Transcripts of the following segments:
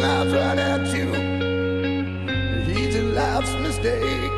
laughs right at you. He's a life's mistake.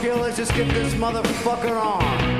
Tokyo, let's just get this motherfucker on.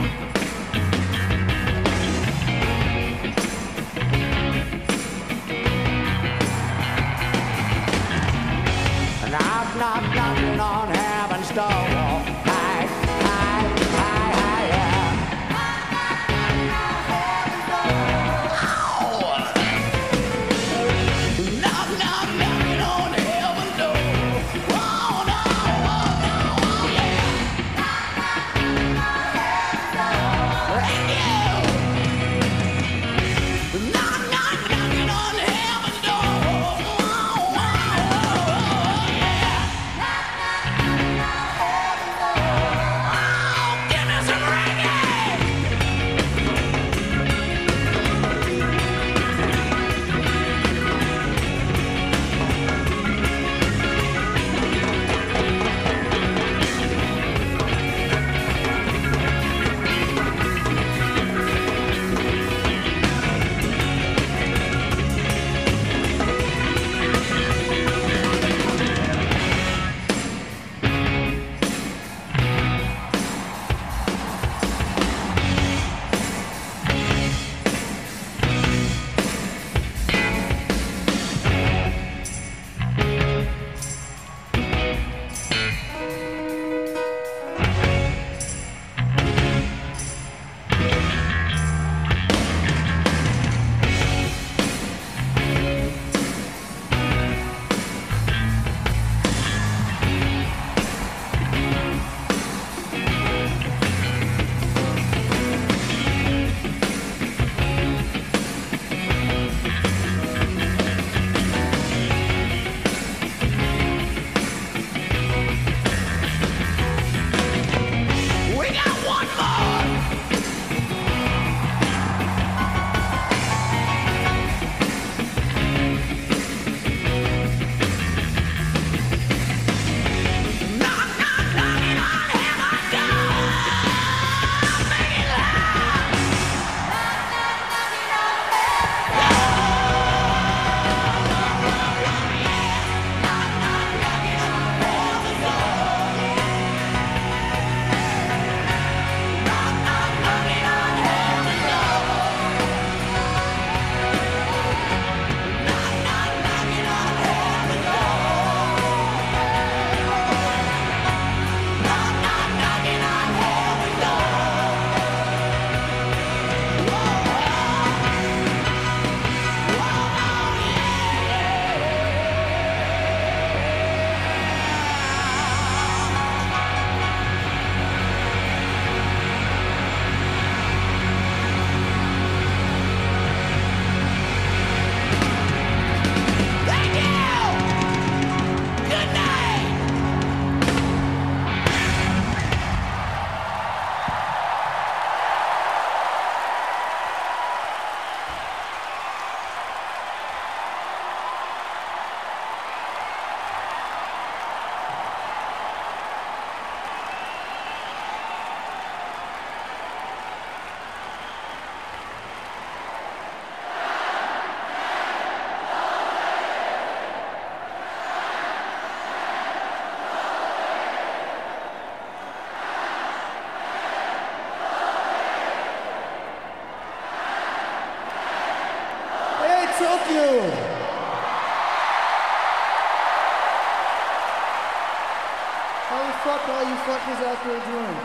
fuck all you fuckers out there doing.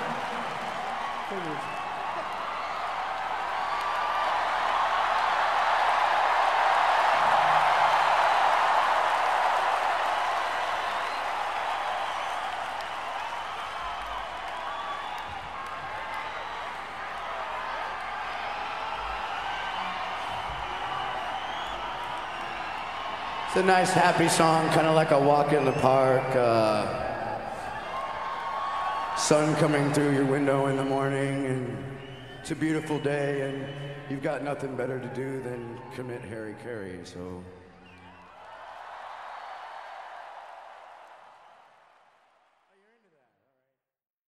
Figures. It's a nice, happy song, kind of like a walk in the park. Uh sun coming through your window in the morning, and it's a beautiful day, and you've got nothing better to do than commit hara-kiri. So.